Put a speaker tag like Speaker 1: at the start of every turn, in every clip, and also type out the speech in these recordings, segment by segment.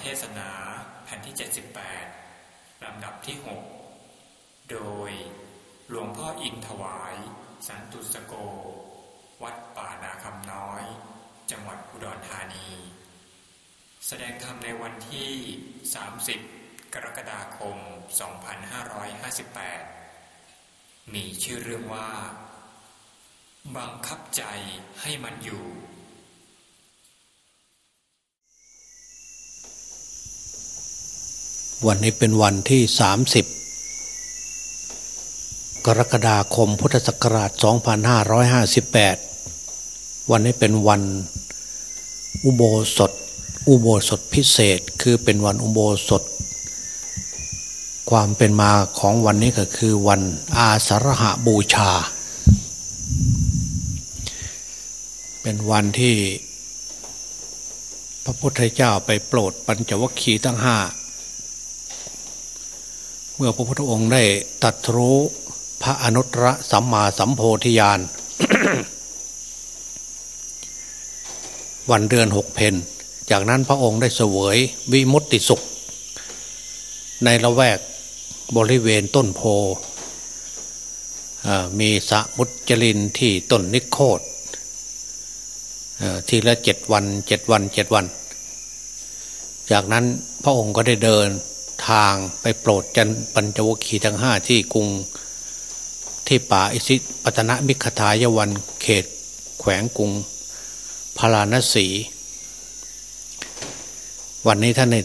Speaker 1: เทศนาแผ่นที่ 78 ลำดับที่ 6 โดยหลวงพ่ออินถวาย สันตุสโก วัดป่านาคำน้อย จังหวัดอุดรธานี แสดงธรรมในวันที่ 30 กรกฎาคม 2558 มีชื่อเรื่องว่า บังคับใจให้มันอยู่
Speaker 2: วันนี้เป็นวันที่ 30 กรกฎาคมพุทธศักราช 2558 วันนี้เป็นวันอุโบสถ อุโบสถพิเศษคือเป็นวันอุโบสถ ความเป็นมาของวันนี้ก็คือวันอาสาฬหาบูชา เป็นวันที่พระพุทธเจ้าไปโปรดปัญจวัคคีย์ทั้งห้า มื่อพระพุทธองค์ได้ตัดรู้พระอนุตตรสัมมาสัมโพธิญาณ วันเดือนหกเพนจากนั้นพระองค์ได้เสวยวิมุตติสุข ในละแวกบริเวณต้นโพมีสะมุจลินที่ต้นนิโคตทีละเจ็ดวันเจ็ดวันเจ็ดวัน จากนั้นพระองค์ก็ได้เดิน ทางไปโปรดจันปัญจวคีทั้งห้าที่กรุงที่ป่าอิสิปตนมิขทายวันเขต แขวงกรุงพาราณสี วันนี้ท่านใน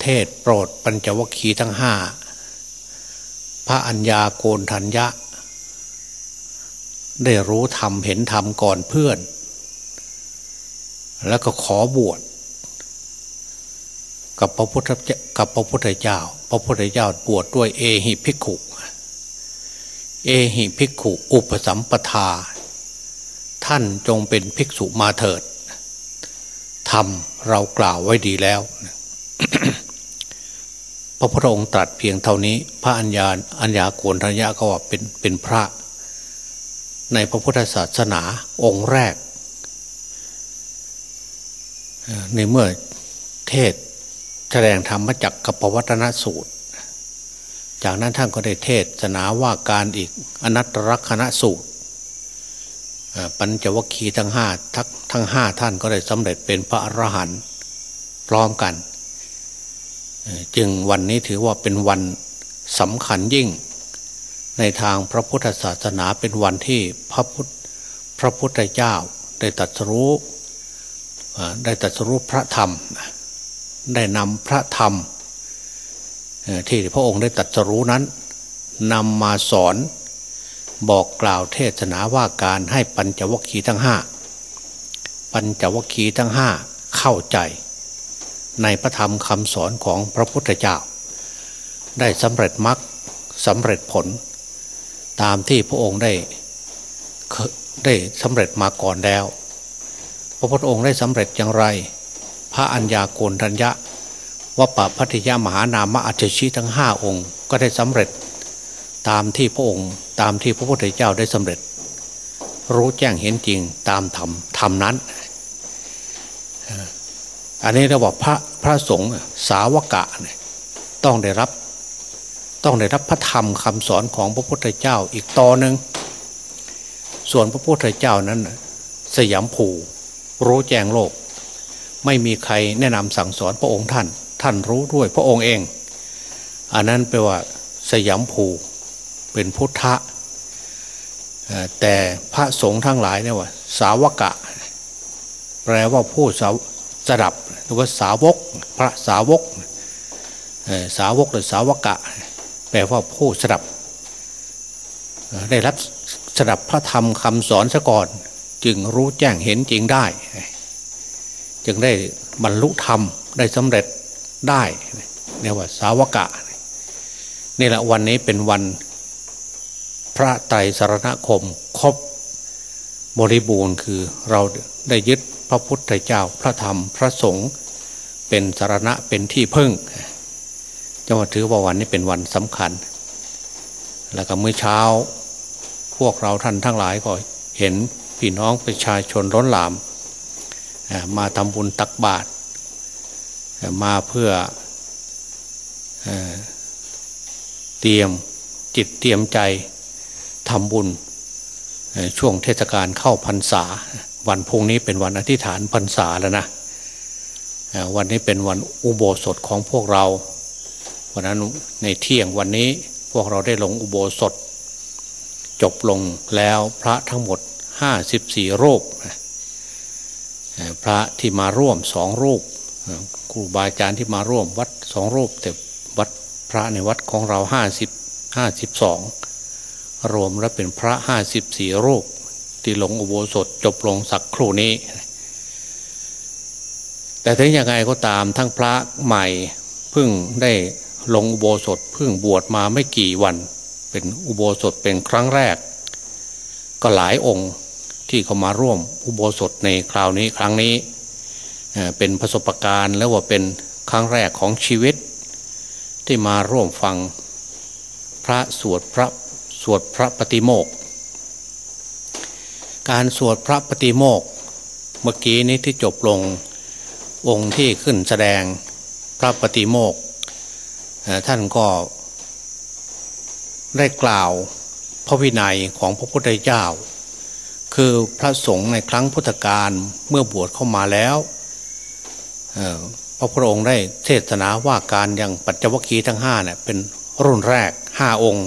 Speaker 2: เทศโปรดปัญจวคีทั้งห้าพระอัญญาโกนทัญญะ ได้รู้ธรรมเห็นธรรมก่อนเพื่อน แล้วก็ขอบวช กับพระพุทธกับพระพุทธเจ้า พระพุทธเจ้าบวชดด้วยเอหิภิกขุ เอหิภิกขุ อุปสัมปทา ท่านจงเป็นภิกษุมาเถิดทำเรากล่าวไว้ดีแล้ว พระพุทธองค์ตรัสเพียงเท่านี้ พระอัญญาอัญญาโกณทัญญาก็ว่าเป็นเป็นพระ ในพระพุทธศาสนาองค์แรก ในเมื่อเทศ แสดงธรรมจักกับปวัตนสูตร จากนั้นท่านก็ได้เทศนาว่าการอีกอนัตตลักษณสูตรปัญจวัคคีย์ทั้งห้าทักทั้งห้าท่านก็ได้สำเร็จเป็นพระอรหันต์พร้อมกัน จึงวันนี้ถือว่าเป็นวันสำคัญยิ่ง ในทางพระพุทธศาสนาเป็นวันที่พระพุทธพระพุทธเจ้าได้ตรัสรู้ได้ตรัสรู้พระธรรม ได้นำพระธรรมที่พระองค์ได้ตรัสรู้นั้นนำมาสอนบอกกล่าวเทศนาว่าการให้ปัญจวัคคีย์ทั้งห้าปัญจวัคคีย์ทั้งห้าเข้าใจ ในพระธรรมคำสอนของพระพุทธเจ้า ได้สำเร็จมรรคสำเร็จผล ตามที่พระองค์ได้ได้สำเร็จมาก่อนแล้ว พระพุทธองค์ได้สำเร็จอย่างไร พระอัญญาโกณทัญญะวปปพัทยามหานามะอัจฉิทั้งห้าองค์ ก็ได้สำเร็จตามที่พระองค์ ตามที่พระพุทธเจ้าได้สำเร็จ รู้แจ้งเห็นจริงตามธรรมธรรมนั้น อันนี้เราบอกพระพระสงฆ์สาวกะเนี่ยต้องได้รับต้องได้รับพระธรรมคำสอนของพระพุทธเจ้าอีกต่อหนึ่งส่วนพระพุทธเจ้านั้น สยามผูรู้แจ้งโลก ไม่มีใครแนะนำสั่งสอนพระองค์ท่าน ท่านรู้ด้วยพระองค์เอง อันนั้นแปลว่าสยามภูเป็นพุทธะแต่พระสงฆ์ทั้งหลายเนี่ยว่า สาวกะ แปลว่าผู้สาวสดับหรือว่าสาวกพระสาวกสาวกหรือสาวกะ แปลว่าผู้สดับ ได้รับสดับพระธรรมคำสอนซะก่อน จึงรู้แจ้งเห็นจริงได้ จึงได้บรรลุธรรมได้สำเร็จได้เนี่ยว่าสาวกะนี่แหละวันนี้เป็นวันพระไตรสรณคมครบบริบูรณ์คือเราได้ยึดพระพุทธเจ้าพระธรรมพระสงฆ์เป็นสารณะเป็นที่พึ่งจะมาถือว่าวันนี้เป็นวันสำคัญ แล้วก็เมื่อเช้า พวกเราท่านทั้งหลายก็เห็นพี่น้องประชาชนล้นหลาม มาทำบุญตักบาตรมาเพื่อเตรียมจิตเตรียมใจทำบุญช่วงเทศกาลเข้าพรรษา วันพุ่งนี้เป็นวันอธิษฐานพรรษาแล้วนะวันนี้เป็นวันอุโบสถของพวกเราวันนั้นในเที่ยงวันนี้พวกเราได้ลงอุโบสถ จบลงแล้วพระทั้งหมดห้าสิบสี่รูป พระที่มาร่วมสองรูปครูบาอาจารย์ที่มาร่วมวัดสองรูป แต่วัดพระในวัดของเราห้าสิบห้าสิบสองรวมแล้วเป็นพระห้าสิบสี่รูป ที่ลงอุโบสถจบลงสักครู่นี้ แต่ถึงยังไงก็ตามทั้งพระใหม่เพิ่งได้ลงอุโบสถเพิ่งบวชมาไม่กี่วัน เป็นอุโบสถเป็นครั้งแรก ก็หลายองค์ ที่เขามาร่วมอุโบสถในคราวนี้ครั้งนี้เป็นประสบการณ์แล้วว่าเป็นครั้งแรกของชีวิต ที่มาร่วมฟังพระสวดพระสวดพระปฏิโมกการสวดพระปฏิโมกเมื่อกี้นี้ที่จบลงองค์ที่ขึ้นแสดงพระปฏิโมกท่านก็ได้กล่าวพระวินัยของพระพุทธเจ้า คือพระสงฆ์ในครั้งพุทธกาลเมื่อบวชเข้ามาแล้วพระพุทธองค์ได้เทศนาว่าการอย่างปัจจวัคคีทั้งห้าเนี่ยเป็นรุ่นแรกห้าองค์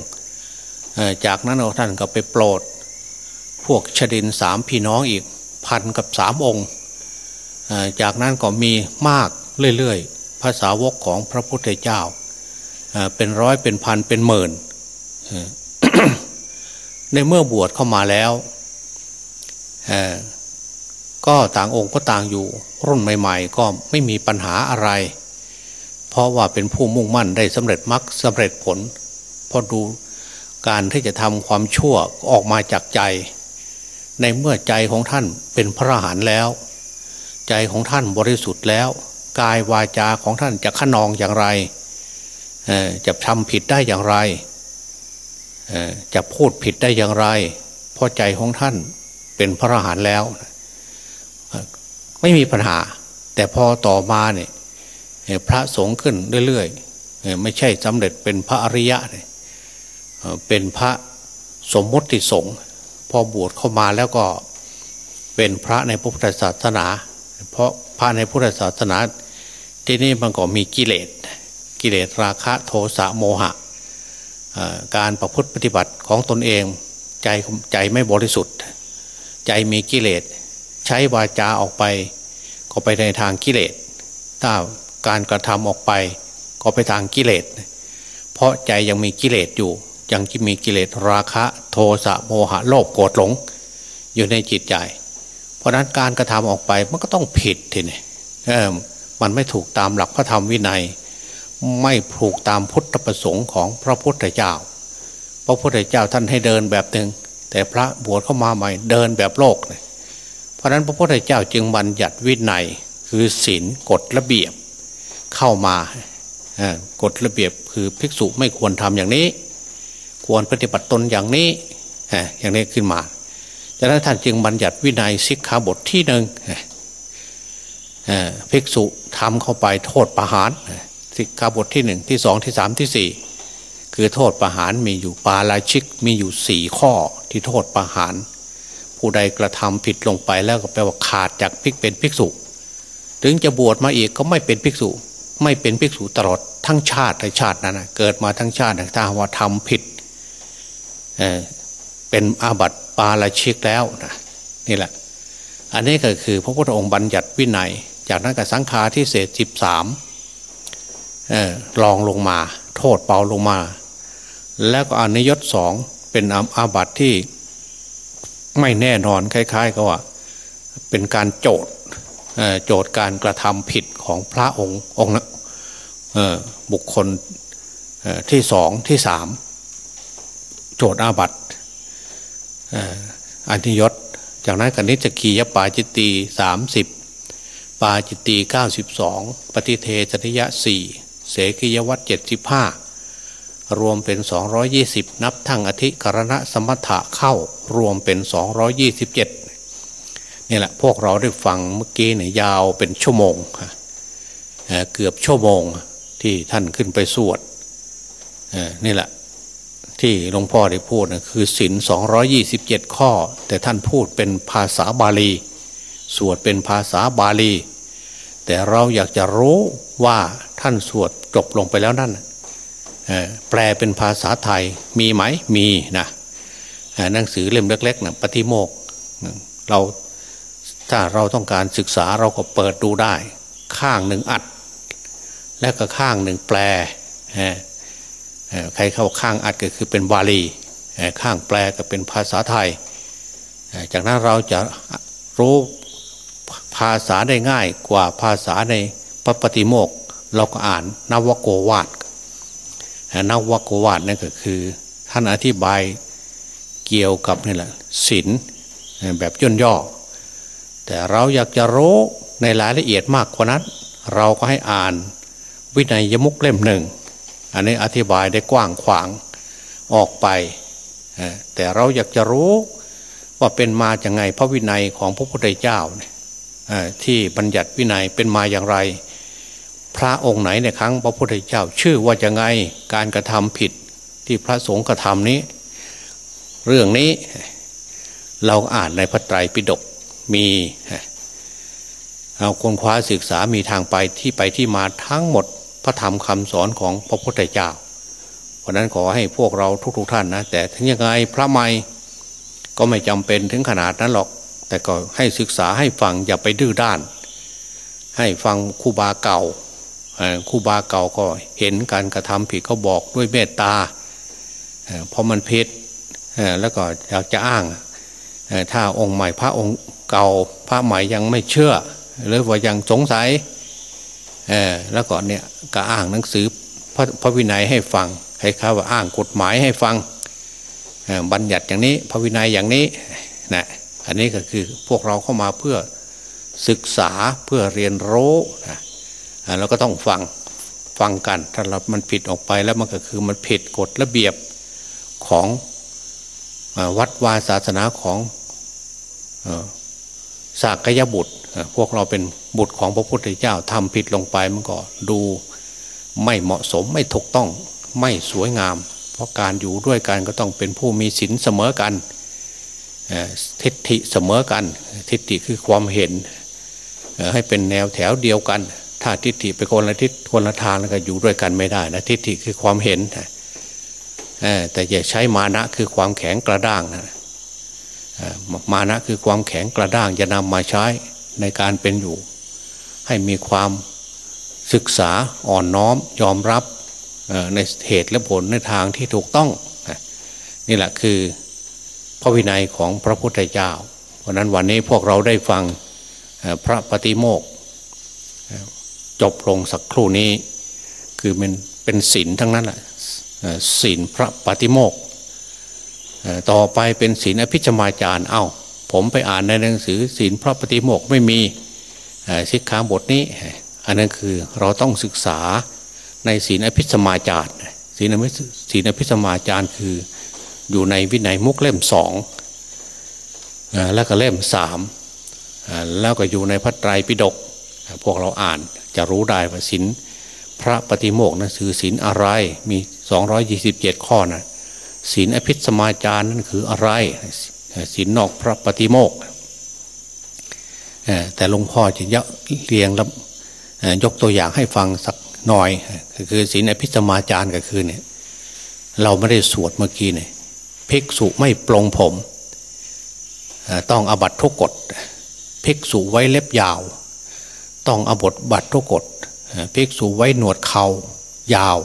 Speaker 2: จากนั้นท่านก็ไปโปรด พวกชดินสามพี่น้องอีกพันกับสามองค์ จากนั้นก็มีมากเรื่อยๆภาษาวกของพระพุทธเจ้า เป็นร้อยเป็นพันเป็นหมื่นในเมื่อบวชเข้ามาแล้ว ก็ต่างองค์ก็ต่างอยู่ รุ่นใหม่ ๆ ก็ไม่มีปัญหาอะไร เพราะว่าเป็นผู้มุ่งมั่นได้สำเร็จมรรคสำเร็จผลพอดูการที่จะทำความชั่วออกมาจากใจ ในเมื่อใจของท่านเป็นพระอรหันต์แล้ว ใจของท่านบริสุทธิ์แล้ว กายวาจาของท่านจะขนองอย่างไรจะทำผิดได้อย่างไรจะพูดผิดได้อย่างไรเพราะใจของท่าน เป็นพระอรหันต์แล้ว ไม่มีปัญหา แต่พอต่อมาเนี่ยพระสงฆ์ขึ้นเรื่อยๆไม่ใช่สำเร็จเป็นพระอริยะเนี่ยเป็นพระสมมติสงฆ์พอบวชเข้ามาแล้วก็เป็นพระในพุทธศาสนา เพราะพระในพุทธศาสนา ที่นี่มันก็มีกิเลสกิเลสราคะโทสะโมหะ การประพฤติปฏิบัติของตนเองใจใจไม่บริสุทธิ์ ใจมีกิเลสใช้วาจาออกไป ก็ไปในทางกิเลสถ้าการกระทำออกไป ก็ไปทางกิเลสเพราะใจยังมีกิเลสอยู่ ยังที่มีกิเลสราคะโทสะโมหะโลภโกรธหลง อยู่ในจิตใจ เพราะนั้นการกระทำออกไปมันก็ต้องผิดทีนี่มันไม่ถูกตามหลักพระธรรมวินัย ไม่ผูกตามพุทธประสงค์ของพระพุทธเจ้า พระพุทธเจ้าท่านให้เดินแบบหนึ่ง แต่พระบวชเข้ามาใหม่เดินแบบโลกเลยเพราะนั้นพระพุทธเจ้าจึงบัญญัติวินัยคือศีลกฎระเบียบเข้ามากฎระเบียบคือภิกษุไม่ควรทำอย่างนี้ ควรปฏิบัติตนอย่างนี้อย่างนี้ขึ้นมาดังนั้นท่านจึงบัญญัติวินัยสิกขาบทที่หนึ่งภิกษุทำเข้าไปโทษประหารสิกขาบทที่หนึ่งที่สองที่สามที่สี่คือโทษประหารมีอยู่ปาราชิกมีอยู่สี่ข้อ ที่โทษประหาร ผู้ใดกระทำผิดลงไปแล้วก็แปลว่าขาดจากภิกเป็นภิกษุ ถึงจะบวชมาอีกก็ไม่เป็นภิกษุ ไม่เป็นภิกษุตลอดทั้งชาติในชาตินั้นเกิดมาทั้งชาติถ้าว่าทำผิดเเป็นอาบัติปาราชิกแล้วนะนี่แหละ อันนี้ก็คือพระพุทธองค์บัญญัติวินัย จากนั้นกับสังฆาที่เศษสิบสามลองลงมา โทษเบาลงมา แล้วก็อนิยตสอง เป็นอาบัติที่ไม่แน่นอนคล้ายๆก็ว่า เป็นการโจทย์โจทย์การกระทำผิดของพระองค์องค์บุคคลที่สองที่สามโจทย์อาบัติอันนิยตจากนั้นกันนิจกียปาจิตตีสามสิบปาจิตตีเก้าสิบสองปฏิเทจริยะสี่เสกิยวัตเจ็ดสิบห้า รวมเป็นสองยี่สิบนับทั้งอธิกรณะสมถะเข้ารวมเป็นสองยี่สิบเจ็ดนี่แหละพวกเราได้ฟังเมื่อกี้เนี่ยยาวเป็นชั่วโมงเกือบชั่วโมงที่ท่านขึ้นไปสวดนี่แหละที่หลวงพ่อได้พูดนะคือศินสองยี่สิบเจ็ดข้อ แต่ท่านพูดเป็นภาษาบาลี สวดเป็นภาษาบาลี แต่เราอยากจะรู้ว่าท่านสวดจบลงไปแล้วนั่น แปลเป็นภาษาไทยมีไหมมีนะหนังสือเล่มเล็กๆนะปฏิโมกเราถ้าเราต้องการศึกษาเราก็เปิดดูได้ ข้างหนึ่งอัด และก็ข้างหนึ่งแปลใครเข้าข้างอัดก็คือเป็นบาลีข้างแปลก็เป็นภาษาไทย จากนั้นเราจะรู้ภาษาได้ง่ายกว่าภาษาในพระปฏิโมก เราก็อ่านนวโกวาด นวโกวาดนั่นก็คือ ท่านอธิบายเกี่ยวกับนี่แหละศีลแบบย่นย่อ แต่เราอยากจะรู้ในรายละเอียดมากกว่านั้น เราก็ให้อ่านวินัยยมุกเล่มหนึ่ง อันนี้อธิบายได้กว้างขวางออกไป แต่เราอยากจะรู้ว่าเป็นมาอย่างไงพระวินัยของพระพุทธเจ้าที่บัญญัติวินัยเป็นมาอย่างไร พระองค์ไหนในครั้งพระพุทธเจ้าชื่อว่าจะไงการกระทำผิดที่พระสงฆ์กระทำนี้ เรื่องนี้เราอ่านในพระไตรปิฎกมีเอาคนคว้าศึกษามีทางไปที่ไปที่มาทั้งหมดพระธรรมคำสอนของพระพุทธเจ้า เพราะนั้นขอให้พวกเราทุก ๆ ท่านนะ แต่ถึงยังไงพระไม่ก็ไม่จำเป็นถึงขนาดนั้นหรอก แต่ก็ให้ศึกษาให้ฟังอย่าไปดื้อด้าน ให้ฟังครูบาเก่า ครูบาเก่าก็เห็นการกระทำผิดเขาบอกด้วยเมตตาเพราะมันเพชรแล้วก็อยากจะอ้างถ้าองค์ใหม่พระองค์เก่าพระใหม่ยังไม่เชื่อ หรือว่ายังสงสัยแล้วก็เนี่ยก็อ้างหนังสือพระพระวินัยให้ฟังให้ข้าว่าอ้างกฎหมายให้ฟังบัญญัติอย่างนี้พระวินัยอย่างนี้นะอันนี้ก็คือพวกเราเข้ามาเพื่อศึกษาเพื่อเรียนรู้นะ เราก็ต้องฟังฟังกัน ถ้าเรามันผิดออกไปแล้วมันก็คือมันผิดกฎระเบียบของวัดวาศาสนาของสากยบุตร พวกเราเป็นบุตรของพระพุทธเจ้าทำผิดลงไปมันก็ดูไม่เหมาะสมไม่ถูกต้องไม่สวยงาม เพราะการอยู่ด้วยกันก็ต้องเป็นผู้มีศีลเสมอกันทิฏฐิเสมอกัน ทิฏฐิคือความเห็นให้เป็นแนวแถวเดียวกัน ถ้าทิฏฐิไปคนละทิศคนละทางแล้วก็อยู่ด้วยกันไม่ได้นะทิฏฐิคือความเห็นแต่อย่าใช้มานะคือความแข็งกระด้างนะมานะคือความแข็งกระด้างจะนำมาใช้ในการเป็นอยู่ ให้มีความศึกษาอ่อนน้อมยอมรับในเหตุและผลในทางที่ถูกต้อง นี่แหละคือพระวินัยของพระพุทธเจ้า เพราะนั้นวันนี้พวกเราได้ฟังพระปฏิโมก จบลงสักครู่นี้ คือเป็นเป็นศีลทั้งนั้นแหละศีลพระปฏิโมกต่อไปเป็นศีลอภิชมาจารย์เอา้า ผมไปอ่านในหนังสือศีลพระปฏิโมกไม่มีสิกขาบทนี้ อันนั้นคือเราต้องศึกษาในศีลอภิสมาจารศีลอภิศีลอภิสมาจาร์คืออยู่ในวินัยมุกเล่มสองแล้วก็เล่มสามแล้วก็อยู่ในพระไตรปิฎกพวกเราอ่าน จะรู้ได้ว่าศีลพระปฏิโมกนะคือศีลอะไรมีสองยี่สิบเจ็ดข้อนะศีลอภิสมาจารนั่นคืออะไรศีลนอกพระปฏิโมกแต่หลวงพ่อจะยเรียงแล้วยกตัวอย่างให้ฟังสักหน่อยคือศีลอภิสมาจารก็คือเนี่ยเราไม่ได้สวดเมื่อกี้เนี่ยภิกษุไม่ปลงผม ต้องอบัตทุกกฎภิกษุไว้เล็บยาว ต้องอบทบัตทุกกฎภิกษุไว้หนวดเขายาว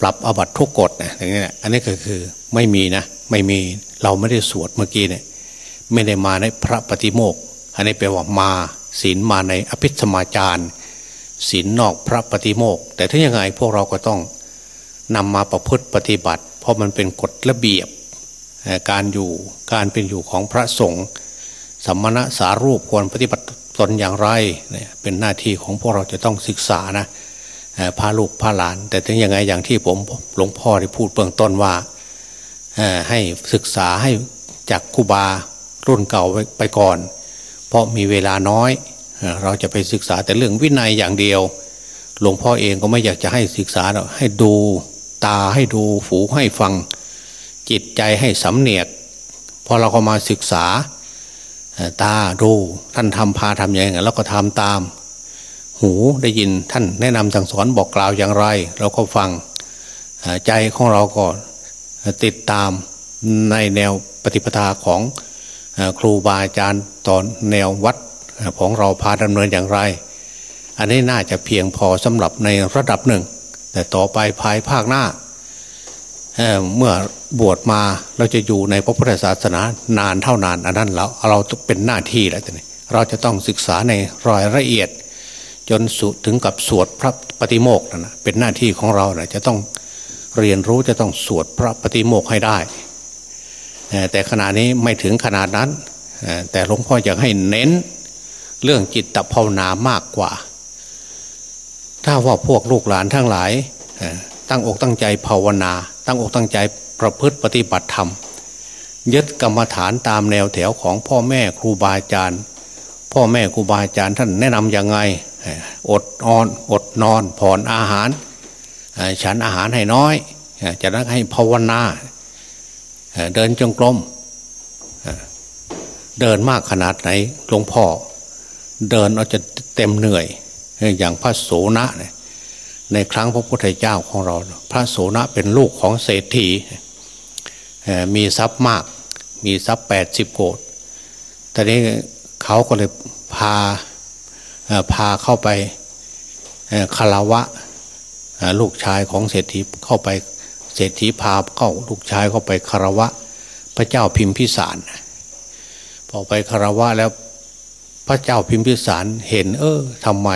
Speaker 2: ปรับอบัตทุกกฎนะอย่างนี้อันนี้ก็คือไม่มีนะ ไม่มีเราไม่ได้สวดเมื่อกี้เนี่ยไม่ได้มาในพระปฏิโมกอันนี้แปลว่ามาศีลมาในอภิสมาจารศีลนอกพระปฏิโมกแต่ถ้ายังไงพวกเราก็ต้องนำมาประพฤติปฏิบัติ เพราะมันเป็นกฎระเบียบการอยู่การเป็นอยู่ของพระสงฆ์สัมมณะสารูปควรปฏิบัติ ตนอย่างไรเนี่ยเป็นหน้าที่ของพวกเราจะต้องศึกษานะพาลูกพาหลาน แต่ถึงยังไงอย่างที่ผมหลวงพ่อได้พูดเบื้องต้นว่าให้ศึกษาให้จากคูบารุ่นเก่าไปก่อน เพราะมีเวลาน้อย เราจะไปศึกษาแต่เรื่องวินัยอย่างเดียว หลวงพ่อเองก็ไม่อยากจะให้ศึกษาหรอกให้ดูตาให้ดูหูให้ฟัง จิตใจให้สำเนียกพอเราก็มาศึกษา ตาดูท่านทำพาทำอย่างไรเราก็ทำตาม หูได้ยินท่านแนะนำสั่งสอนบอกกล่าวอย่างไร เราก็ฟังใจของเราก็ติดตามในแนวปฏิปทาของครูบาอาจารย์ตอนแนววัดของเราพาดำเนินอย่างไร อันนี้น่าจะเพียงพอสำหรับในระดับหนึ่ง แต่ต่อไปภายภาคหน้าเมื่อ บวชมาเราจะอยู่ในพระพุทธศาสนานานเท่านานอันนั้นเราเราเป็นหน้าที่แล้วแต่เราจะต้องศึกษาในรายละเอียด จนสุดถึงกับสวดพระปฏิโมกข์นะเป็นหน้าที่ของเรานะจะต้องเรียนรู้จะต้องสวดพระปฏิโมกให้ได้ แต่ขณะนี้ไม่ถึงขนาดนั้น แต่หลวงพ่ออยากให้เน้นเรื่องจิตภาวนามากกว่า ถ้าว่าพวกลูกหลานทั้งหลาย ตั้งอกตั้งใจภาวนา ตั้งอกตั้งใจประพฤติปฏิบัติธรรม ยึดกรรมฐานตามแนวแถวของพ่อแม่ครูบาอาจารย์ พ่อแม่ครูบาอาจารย์ท่านแนะนำยังไง อดนอน อดนอนผ่อนอาหาร ฉันอาหารให้น้อย จะนั้นให้ภาวนา เดินจงกรม เดินมากขนาดไหนหลวงพ่อ เดินเอาจะเต็มเหนื่อย อย่างพระโสนะเนี่ย ในครั้งพระพุทธเจ้าของเรา พระโสนะเป็นลูกของเศรษฐีมีทรัพย์มาก มีทรัพย์แปดสิบโกดตอนนี้เขาก็เลยพาพาเข้าไปคารวะลูกชายของเศรษฐีเข้าไปเศรษฐีพาเข้าลูกชายเข้าไปคารวะ พระเจ้าพิมพิสารพอไปคารวะแล้วพระเจ้าพิมพิสารเห็น เออทำไม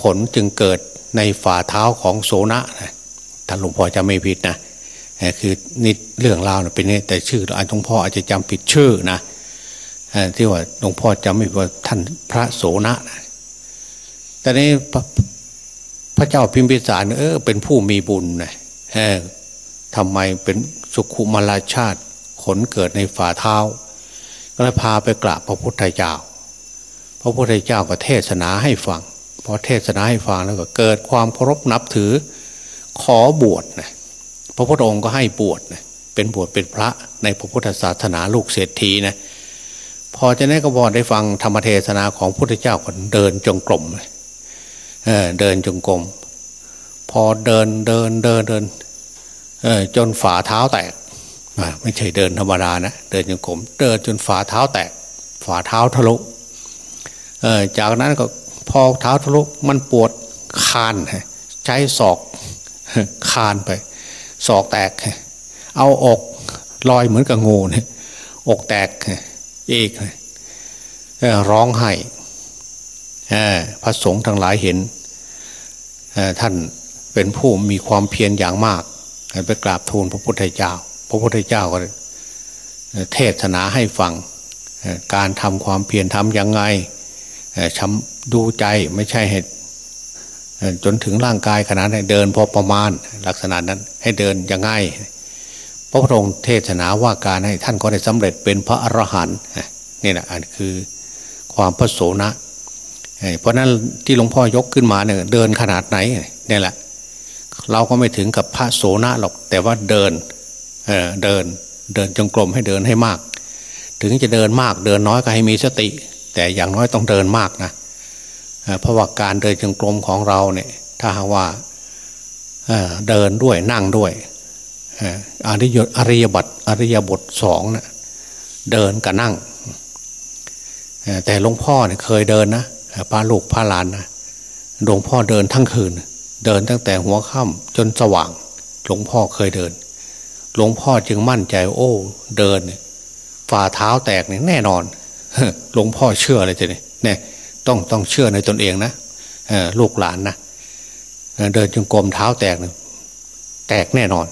Speaker 2: ผลจึงเกิดในฝ่าเท้าของโสนะท่านหลวงพ่อจะไม่ผิดนะคือนี่เรื่องราวเป็นนี่แต่ชื่ออันหลวงพ่ออาจจะจำผิดชื่อนะที่ว่าหลวงพ่อจำไม่ว่าท่านพระโสนะแต่นี้พระเจ้าพิมพิสารเออเป็นผู้มีบุญนะทำไมเป็นสุขุมาลาชาติขนเกิดในฝ่าเท้า ก็เลยพาไปกราบพระพุทธเจ้า พระพุทธเจ้าก็เทศนาให้ฟัง พอเทศนาให้ฟังแล้วก็เกิดความเคารพนับถือ ขอบวชนะพระพุทธองค์ก็ให้บวชนะเป็นบวชเป็นพระในพระพุทธศาสนาลูกเศรษฐีนะพอจะได้ก็บอกได้ฟังธรรมเทศนาของพระพุทธเจ้าก็เดินจงกรมเออเดินจงกรมพอเดินเดินเดินเดินเออจนฝ่าเท้าแตกไม่ใช่เดินธรรมดานะเดินจงกรมเดินจนฝ่าเท้าแตกฝ่าเท้าทะลุเออจากนั้นก็ พอเท้าทะลุมันปวดคานใช้ศอกคานไปศอกแตก เอาอกลอยเหมือนกับงูเนี่ยอกแตกอีกร้องไห้พระสงฆ์ทั้งหลายเห็นท่านเป็นผู้มีความเพียรอย่างมากไปกราบทูลพระพุทธเจ้า พระพุทธเจ้าก็เทศนาให้ฟังการทำความเพียรทำยังไง ช้ำดูใจไม่ใช่ให้จนถึงร่างกายขนาดให้เดินพอประมาณลักษณะนั้นให้เดินยังไงพระพุทธองค์เทศนาว่าการให้ท่านก็ได้สำเร็จเป็นพระอรหันต์นี่แหละอันคือความพระโสนะเพราะนั้นที่หลวงพ่อยกขึ้นมาเนี่ยเดินขนาดไหนนี่แหละ เราก็ไม่ถึงกับพระโสนะหรอกแต่ว่าเดินเเดินเดินจงกรมให้เดินให้มาก ถึงจะเดินมากเดินน้อยก็ให้มีสติ แต่อย่างน้อยต้องเดินมากนะเพราะว่าการเดินจงกรมของเราเนี่ย ถ้าหากว่าเดินด้วยนั่งด้วยอริยอริยบัตอริยบทสองนะเดินกับนั่ง แต่หลวงพ่อเนี่ยเคยเดินนะพาลูกพาหลานนะหลวงพ่อเดินทั้งคืน เดินตั้งแต่หัวค่ำจนสว่าง หลวงพ่อเคยเดิน หลวงพ่อจึงมั่นใจโอ้ เดินฝ่าเท้าแตกเนี่ยแน่นอน หลวงพ่อเชื่อเลยทีนี้เนี่ยต้องต้องเชื่อในตนเองนะลูกหลานนะเดินจงกรมเท้าแตกนแตกแน่นอน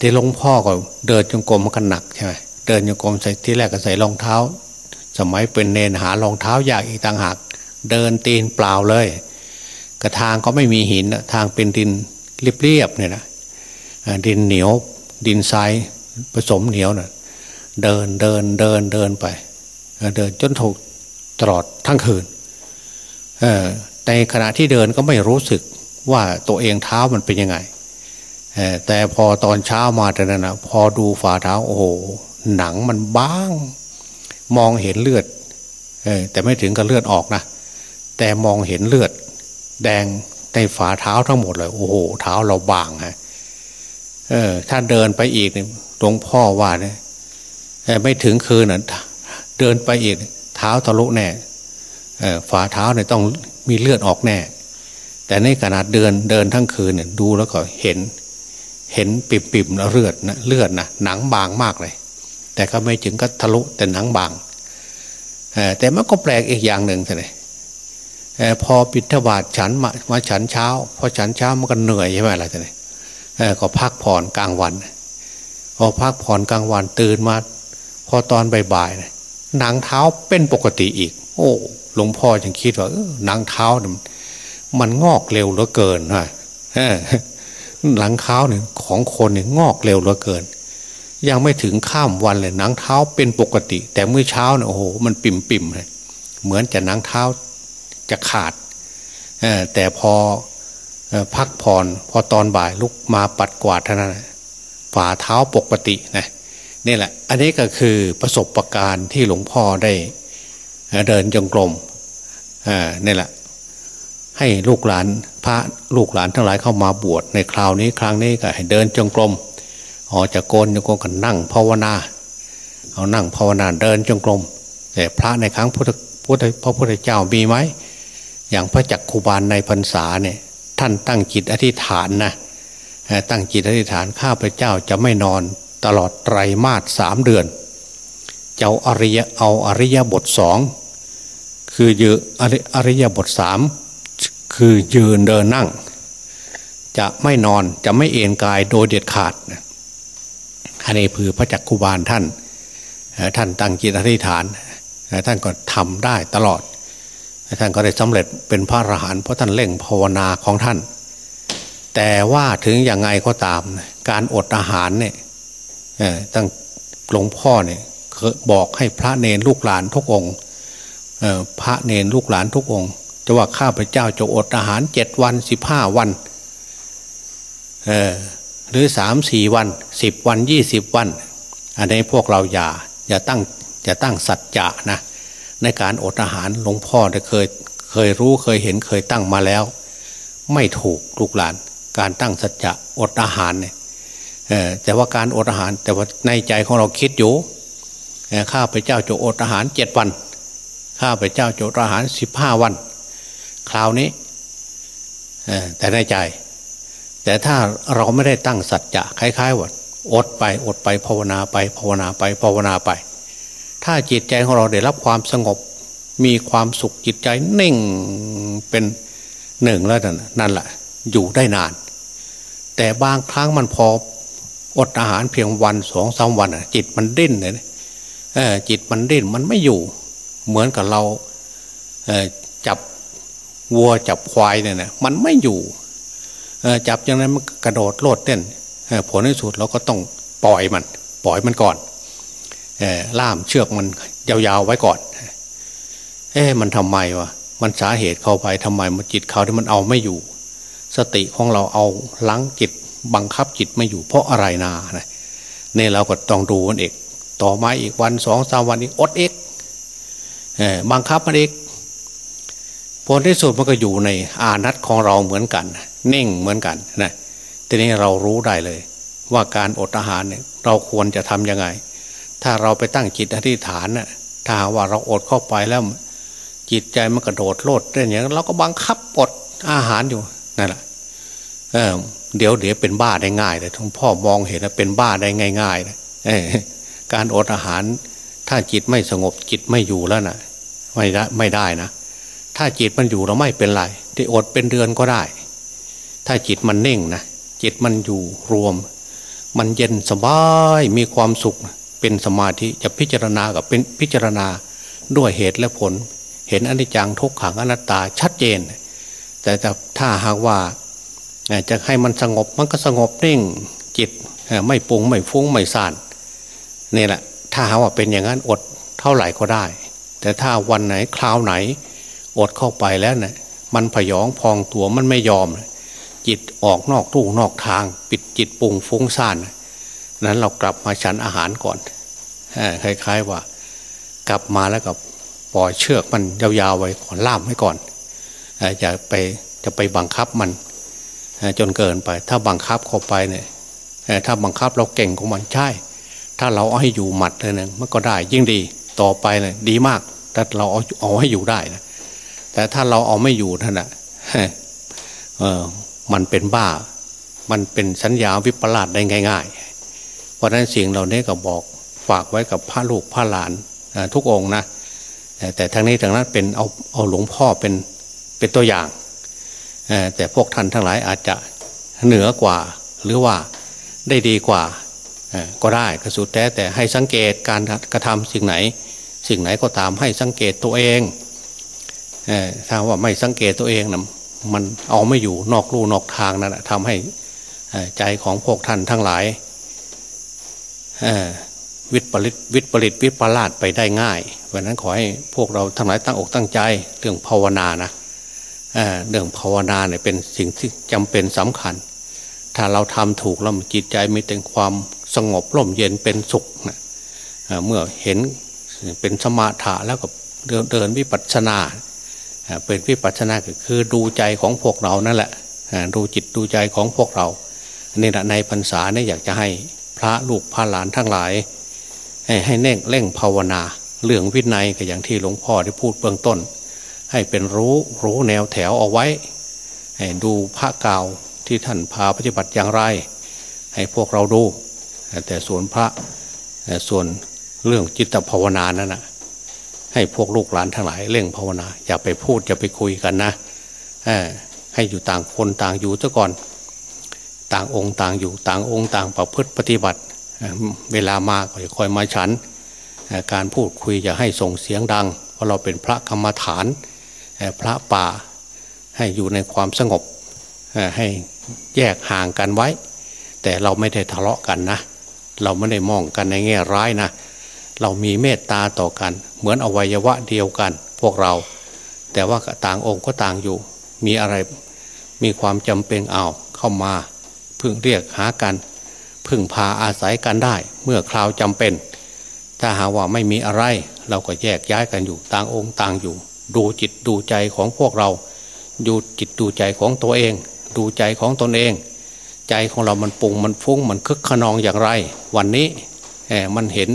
Speaker 2: ที่หลวงพ่อก็เดินจงกรมมันกันหนักใช่ไหมเดินจงกรมใส่ที่แรกก็ใส่รองเท้า สมัยเป็นเนนหารองเท้ายากอีกต่างหาก เดินตีนเปล่าเลย กระทางก็ไม่มีหินทางเป็นดินเรียบๆเนี่ยนะดินเหนียวดินทรายผสมเหนียวนะ่ะ เดินเดินเดินเดินไป เดินจนถูกตลอดทั้งคืนในขณะที่เดินก็ไม่รู้สึกว่าตัวเองเท้ามันเป็นยังไงแต่พอตอนเช้ามาแต่นั้นนะพอดูฝ่าเท้าโอ้โหหนังมันบาง มองเห็นเลือดแต่ไม่ถึงกับเลือดออกนะแต่มองเห็นเลือด แดงในฝ่าเท้าทั้งหมดเลย โอ้โห เท้าเราบางฮะถ้าเดินไปอีกเนี่ยหลวงพ่อว่าเนี่ย ไม่ถึงคืนน่ะเดินไปอีกเท้าทะลุแน่ฝ่าเท้าเนี่ยต้องมีเลือดออกแน่ แต่ในขนาดเดินเดินทั้งคืนเนี่ยดูแล้วก็เห็น เห็นปิ่มปิ่มเลือดนะเลือดนะหนังบางมากเลย แต่ก็ไม่ถึงก็ทะลุแต่หนังบางแต่มันก็แปลกอีกอย่างหนึ่งเลยพอปิทบาทฉันมามาฉันเช้า พอฉันเช้ามันก็เหนื่อยใช่ไหมอะไรท่านก็พักผ่อนกลางวันพอพักผ่อนกลางวันตื่นมา อตอนบ่ายๆหนังเท้าเป็นปกติอีก โอ้หลวงพ่อจึงคิดว่าหนังเท้ามันงอกเร็วเหลือเกินฮะหลังเท้าเนี่ยของคนเนี่ยงอกเร็วเหลือเกิน ยังไม่ถึงข้ามวันเลยหนังเท้าเป็นปกติ แต่เมื่อเช้าเนี่ยโอ้โหมันปิ่มปิ่มเลยเหมือนจะหนังเท้าจะขาดแต่พอพักผ่อนพอตอนบ่ายลุกมาปัดกวาดเท่านั้นฝ่าเท้าปกตินะ นี่แหละ อันนี้ก็คือประสบะการณ์ที่หลวงพ่อได้เดินจงกรมนี่แหละ ให้ลูกหลานพระลูกหลานทั้งหลายเข้ามาบวชในคราวนี้ครั้งนี้ก็ให้เดินจงกรมออกจากโกนจงกรมกันนั่งภาวนา เอานั่งภาวนาเดินจงกรมแต่พระในครั้งพุทธพระพุทธเจ้ามีไหมอย่างพระจักคุบาลในพรรษาเนี่ยท่านตั้งจิตอธิษฐานนะตั้งจิตอธิษฐานข้าพเจ้าจะไม่นอน ตลอดไตรมาสสามเดือน เจ้าอริยเอาอริยบทสองคือยืนอริยบทสามคือยืนเดินนั่ง จะไม่นอนจะไม่เอนกายโดยเด็ดขาดอันนี้คือพระจักคุบาลท่าน ท่านตั้งจิตอธิษฐาน ท่านก็ทำได้ตลอด ท่านก็ได้สำเร็จเป็นพระอรหันต์เพราะท่านเล่งภาวนาของท่าน แต่ว่าถึงอย่างไงก็ตาม การอดอาหารเนี่ย ตั้งหลวงพ่อเนี่ยบอกให้พระเนรลูกหลานทุกองค์พระเนรลูกหลานทุกองค์จะว่าข้าพเจ้าจะอดอาหารเจ็ดวันสิบห้าวันหรือสามสี่วันสิบวันยี่สิบวัน อันนี้พวกเราอย่าอย่าตั้งอย่าตั้งสัจจะนะในการอดอาหารหลวงพ่อได้เคยเคยรู้เคยเห็นเคยตั้งมาแล้ว ไม่ถูกลูกหลาน การตั้งสัจจะอดอาหารเนี่ย แต่ว่าการอดอาหาร แต่ว่าในใจของเราคิดอยู่ข้าพเจ้าจะอดอาหารเจ็ดวัน ข้าพเจ้าจะอดอาหารสิบห้าวัน คราวนี้แต่ในใจ แต่ถ้าเราไม่ได้ตั้งสัจจะคล้ายๆว่าอดไปอดไปภาวนาไปภาวนาไปภาวนาไป ถ้าจิตใจของเราได้รับความสงบ มีความสุขจิตใจนิ่งเป็นหนึ่งแล้วนั่นนั่นแหละอยู่ได้นาน แต่บางครั้งมันพอ อดอาหารเพียงวันสองสามวันจิตมันดิ้นเลยจิตมันดิ้นมันไม่อยู่ เหมือนกับเราจับวัวจับควายเนี่ยนะมันไม่อยู่จับอย่างนั้นมันกระโดดโลดเต้นผลในสุดเราก็ต้องปล่อยมัน ปล่อยมันก่อนล่ามเชือกมันยาวๆไว้ก่อน เอ๊ะมันทำไมวะมันสาเหตุเข้าไปทำไมมันจิตเขาที่มันเอาไม่อยู่ สติของเราเอาลังจิต บังคับจิตไม่อยู่เพราะอะไรนาเนี่ยเราก็ต้องดูมันเอกต่อมาอีกวันสองสามวันอีกอดเอกบังคับมันเอกผลที่สุดมันก็อยู่ในอานัตของเราเหมือนกันเน่งเหมือนกันนะทีนี้เรารู้ได้เลย ว่าการอดอาหารเนี่ยเราควรจะทำยังไง ถ้าเราไปตั้งจิตอธิษฐานน่ะถ้าว่าเราอดเข้าไปแล้ว จิตใจมันกระโดดโลดเล่นอย่างนั้นเราก็บังคับอดอาหารอยู่นั่นแหละเออ เดี๋ยวเดี๋ยวเป็นบ้าได้ง่ายเลยทั้งพ่อมองเห็นแล้วเป็นบ้าได้ง่ายๆนะการอดอาหาร ถ้าจิตไม่สงบจิตไม่อยู่แล้วนะไม่ได้ไม่ได้นะถ้าจิตมันอยู่เราไม่เป็นไรที่อดเป็นเดือนก็ได้ ถ้าจิตมันเน่งนะจิตมันอยู่รวม มันเย็นสบายมีความสุข เป็นสมาธิจะพิจารณากับเป็นพิจารณาด้วยเหตุและผล เห็นอนิจจังทุกขังอนัตตาชัดเจน แต่ถ้าหากว่า จะให้มันสงบมันก็สงบนิ่งจิตไม่ปุงไม่ฟุ้งไม่ซ่านนี่แหละ ถ้าหาว่าเป็นอย่างนั้นอดเท่าไหร่ก็ได้ แต่ถ้าวันไหนคราวไหน อดเข้าไปแล้วเนะี่ยมันพยองพองตัวมันไม่ยอม จิตออกนอกตู้นอกทาง ปิดจิตปุงฟุ้งซ่านนั้นเรากลับมาฉันอาหารก่อนคล้ายๆว่า กลับมาแล้วกับปล่อยเชือกมันยาวๆไว้ก่อนล่ามไว้ก่อนจะไปจะไปบังคับมัน จนเกินไป ถ้าบังคับเข้าไปเนี่ยถ้าบังคับเราเก่งของมันใช่ ถ้าเราเอาให้อยู่หมัดเลยเนี่ยมันก็ได้ยิ่งดีต่อไปเลยดีมากถ้าเราเอาเอาให้อยู่ได้นะแต่ถ้าเราเอาไม่อยู่ท่านอะเออมันเป็นบ้า มันเป็นสัญญาวิปลาสได้ง่าย ๆ เพราะฉะนั้นสิ่งเหล่านี้ก็บอกฝากไว้กับพระลูกพระหลานทุกองนะแต่ทางนี้ทางนั้นเป็นเอาเอาหลวงพ่อเป็นเป็นตัวอย่าง แต่พวกท่านทั้งหลายอาจจะเหนือกว่า หรือว่าได้ดีกว่าก็ได้ก็สุดแต่แต่ให้สังเกตการกระทำสิ่งไหน สิ่งไหนก็ตามให้สังเกตตัวเองถ้าว่าไม่สังเกตตัวเองนะมันเอาไม่อยู่นอกลู่นอกทางนั่นแหะทำให้ใจของพวกท่านทั้งหลายวิตปริตวิตปริตวิปลาสไปได้ง่ายเพราะนั้นขอให้พวกเราทั้งหลายตั้งอกตั้งใจเรื่องภาวนานะ เรื่องภาวนาเนี่ยเป็นสิ่งที่จำเป็นสำคัญ ถ้าเราทำถูกแล้วจิตใจมีแต่ความสงบร่มเย็นเป็นสุขนะเมื่อเห็นเป็นสมาธิแล้วก็เดินวิปัสสนา เป็นวิปัสสนาคือดูใจของพวกเรานั่นแหละดูจิตดูใจของพวกเรานี่แหละในพรรษาเนี่ยอยากจะให้พระลูกพระหลานทั้งหลาย ให้เน่งเร่งภาวนา เรื่องวินัยก็อย่างที่หลวงพ่อได้พูดเบื้องต้น ให้เป็นรู้รู้แนวแถวเอาไว้ให้ดูพระเก่าที่ท่านพาปฏิบัติอย่างไร ให้พวกเราดู แต่ส่วนพระส่วนเรื่องจิตภาวนานั่นนะให้พวกลูกหลานทั้งหลายเร่งภาวนา อย่าไปพูดอย่าไปคุยกันนะให้อยู่ต่างคนต่างอยู่ซะก่อน ต่างองค์ต่างอยู่ต่างองค์ต่างประพฤติปฏิบัติ เวลามาก็คอยมาฉัน การพูดคุยอย่าให้ส่งเสียงดัง เพราะเราเป็นพระกรรมฐาน พระป่าให้อยู่ในความสงบให้แยกห่างกันไว้ แต่เราไม่ได้ทะเลาะกันนะ เราไม่ได้มองกันในแง่ร้ายนะ เรามีเมตตาต่อกัน เหมือนอวัยวะเดียวกัน พวกเรา แต่ว่าต่างองค์ก็ต่างอยู่ มีอะไรมีความจำเป็นเอาเข้ามาพึ่งเรียกหากันพึ่งพาอาศัยกันได้ เมื่อคราวจำเป็น ถ้าหาว่าไม่มีอะไร เราก็แยกย้ายกันอยู่ต่างองค์ต่างอยู่ ดูจิตดูใจของพวกเรา ดูจิตดูใจของตัวเอง ดูใจของตนเอง ใจของเรามันปุงมันฟุ้งมันคึกขนองอย่างไร วันนี้มันเห็น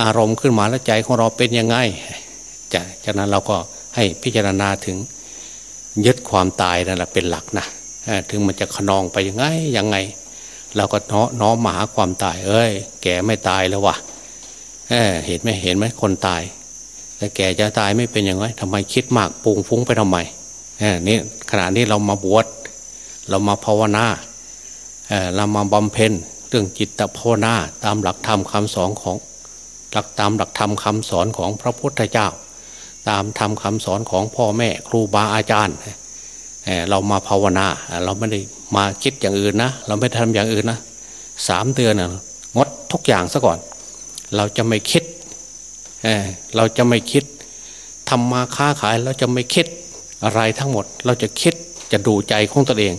Speaker 2: อารมณ์ขึ้นมาแล้วใจของเราเป็นยังไงจะจากนั้นเราก็ให้พิจารณาถึงยึดความตายนั่นแหละเป็นหลักนะถึงมันจะขนองไปยังไงยังไง เราก็น้อมมาหาความตาย เอ้ย แกไม่ตายแล้ววะเเห็นไหมเห็นไหมคนตาย แต่แกจะตายไม่เป็นอยังไงทำไมคิดมากปุงฟุ้งไปทำไมนี่ขณะนี้เรามาบวชเรามาภาวนาเรามาบำเพ็ญเรื่องจิตภาวนาตามหลักธรรมคำสอนของหลักตามหลักธรรมคาสอนของพระพุทธเจ้า ตามธรรมคาสอนของพ่อแม่ครูบาอาจารย์เรามาภาวนา เราไม่ได้มาคิดอย่างอื่นนะ เราไม่ทำอย่างอื่นนะสามเดือนนะงดทุกอย่างซะก่อน เราจะไม่คิด เราจะไม่คิดทำมาค้าขายเราจะไม่คิดอะไรทั้งหมด เราจะคิดจะดูใจของตัวเอง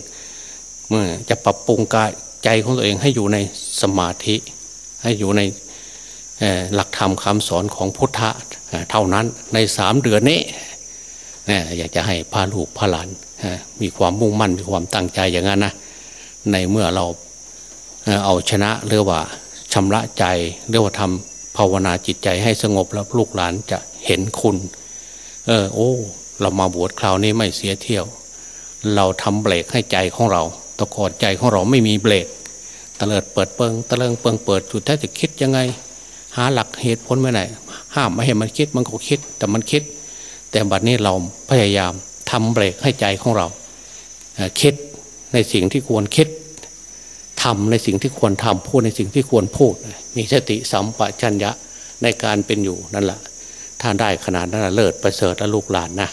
Speaker 2: เมื่อจะปรับปรุงกายใจของตัวเองให้อยู่ในสมาธิ ให้อยู่ในหลักธรรมคำสอนของพุทธะเท่านั้นในสามเดือนนี้อยากจะให้พาลูกพาหลานมีความมุ่งมั่นมีความตั้งใจอย่างนั้นนะในเมื่อเราเอาชนะหรือว่าชำระใจเรียกว่าทำ ภาวนาจิตใจให้สงบแล้วลูกหลานจะเห็นคุณ เออ โอ้ เรามาบวชคราวนี้ไม่เสียเที่ยว เราทำเบรกให้ใจของเราตะกอดใจของเราไม่มีเบรกตะเลิดเปิดเปิงตะเลิงเปิงเปิดจุดแท้จะคิดยังไง หาหลักเหตุผลไม่ได้ห้ามไม่ให้มันคิดมันก็คิด แต่มันคิด แต่บัดนี้เราพยายามทำเบรกให้ใจของเรา คิดในสิ่งที่ควรคิด ทำในสิ่งที่ควรทำพูดในสิ่งที่ควรพูด มีสติสัมปชัญญะในการเป็นอยู่นั่นแหละถ้าได้ขนาดนั้นเลิศประเสริฐและลูกหลานนะ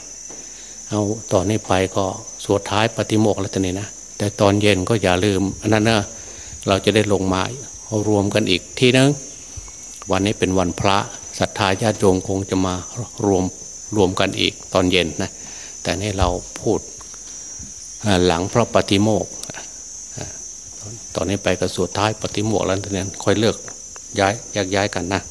Speaker 2: เอาตอนนี้ไปก็สวดท้ายปฏิโมกข์แล้วตนี้นะแต่ตอนเย็นก็อย่าลืมอันนั้นนะเราจะได้ลงมารวมกันอีกทีนึงวันนี้เป็นวันพระศรัทธาญาติโยมคงจะมารวมรวมกันอีกตอนเย็นนะแต่นี่เราพูดหลังพระปฏิโมก ตอนนี้ไปกระสวดท้ายปฏิโมกข์แล้วเนี่ยค่อยเลือกย้ายแยกย้ายกันนะ